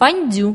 fondue